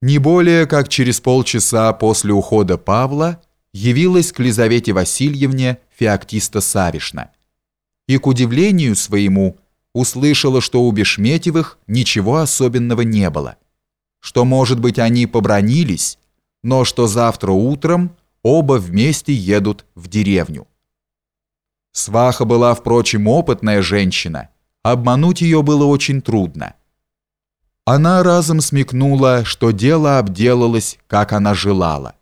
Не более как через полчаса после ухода Павла явилась к Лизавете Васильевне Феоктиста Савишна и, к удивлению своему, услышала, что у Бешметьевых ничего особенного не было, что, может быть, они побронились, но что завтра утром оба вместе едут в деревню. Сваха была, впрочем, опытная женщина, обмануть ее было очень трудно. Она разом смекнула, что дело обделалось, как она желала.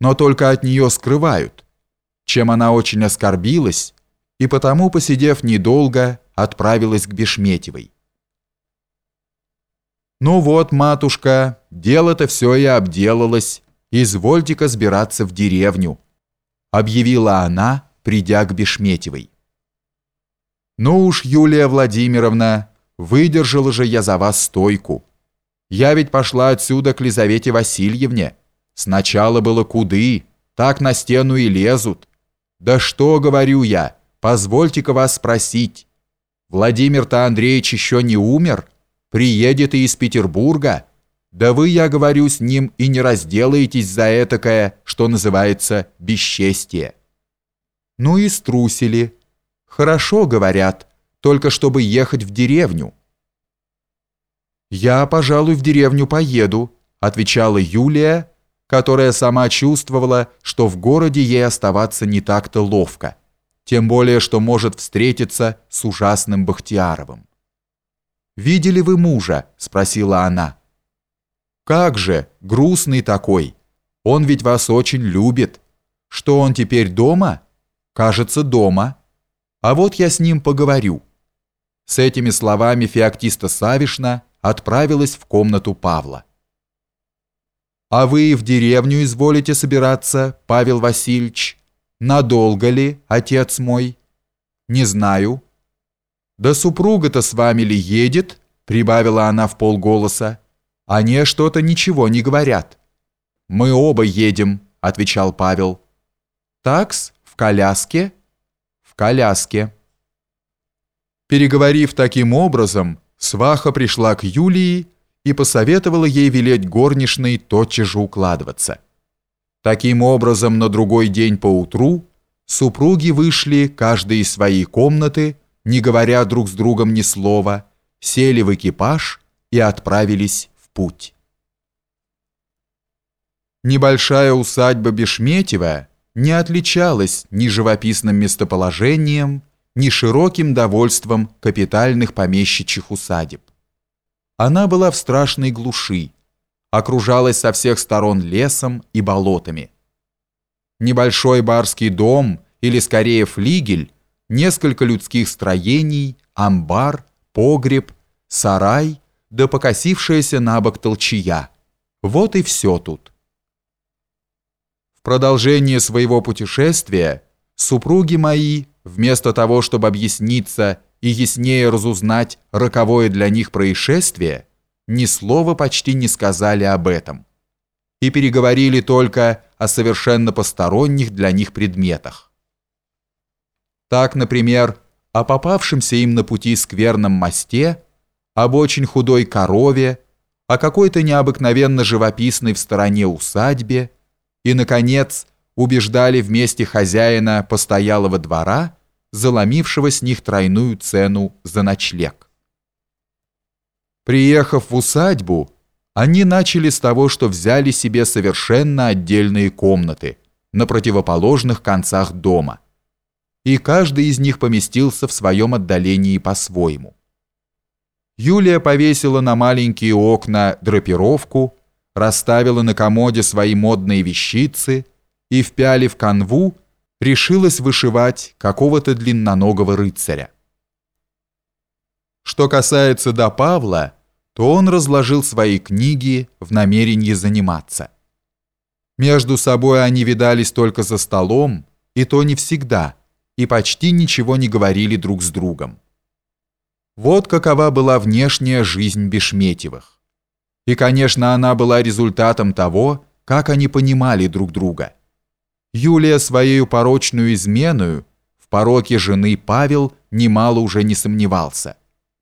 Но только от нее скрывают, чем она очень оскорбилась, и потому, посидев недолго, отправилась к Бешметьевой. «Ну вот, матушка, дело-то все и обделалось, извольте-ка сбираться в деревню», объявила она, придя к Бешметьевой. «Ну уж, Юлия Владимировна, Выдержала же я за вас стойку. Я ведь пошла отсюда к Лизавете Васильевне. Сначала было куды, так на стену и лезут. Да что, говорю я, позвольте-ка вас спросить. Владимир-то Андреевич еще не умер? Приедет и из Петербурга? Да вы, я говорю, с ним и не разделаетесь за этакое, что называется, бесчестие. Ну и струсили. Хорошо, говорят, только чтобы ехать в деревню. «Я, пожалуй, в деревню поеду», отвечала Юлия, которая сама чувствовала, что в городе ей оставаться не так-то ловко, тем более, что может встретиться с ужасным Бахтияровым. «Видели вы мужа?» – спросила она. «Как же, грустный такой. Он ведь вас очень любит. Что он теперь дома?» «Кажется, дома. А вот я с ним поговорю». С этими словами Феоктиста Савишна отправилась в комнату Павла. «А вы в деревню изволите собираться, Павел Васильевич? Надолго ли, отец мой?» «Не знаю». «Да супруга-то с вами ли едет?» прибавила она в полголоса. «Они что-то ничего не говорят». «Мы оба едем», отвечал Павел. «Такс? В коляске?» «В коляске». Переговорив таким образом, сваха пришла к Юлии и посоветовала ей велеть горничной тотчас же укладываться. Таким образом, на другой день поутру супруги вышли, каждый из своей комнаты, не говоря друг с другом ни слова, сели в экипаж и отправились в путь. Небольшая усадьба Бешметьева не отличалась ни живописным местоположением, ни широким довольством капитальных помещичьих усадеб. Она была в страшной глуши, окружалась со всех сторон лесом и болотами. Небольшой барский дом, или скорее флигель, несколько людских строений, амбар, погреб, сарай, да покосившаяся на бок толчья. Вот и все тут. В продолжение своего путешествия супруги мои вместо того, чтобы объясниться и яснее разузнать роковое для них происшествие, ни слова почти не сказали об этом и переговорили только о совершенно посторонних для них предметах. Так, например, о попавшемся им на пути скверном мосте, об очень худой корове, о какой-то необыкновенно живописной в стороне усадьбе и, наконец, убеждали вместе хозяина постоялого двора, заломившего с них тройную цену за ночлег. Приехав в усадьбу, они начали с того, что взяли себе совершенно отдельные комнаты на противоположных концах дома, и каждый из них поместился в своем отдалении по-своему. Юлия повесила на маленькие окна драпировку, расставила на комоде свои модные вещицы и, впялив канву, решилась вышивать какого-то длинноногого рыцаря. Что касается до Павла, то он разложил свои книги в намерении заниматься. Между собой они видались только за столом, и то не всегда, и почти ничего не говорили друг с другом. Вот какова была внешняя жизнь Бешметьевых. И, конечно, она была результатом того, как они понимали друг друга – Юлия своею порочную изменою в пороке жены Павел немало уже не сомневался –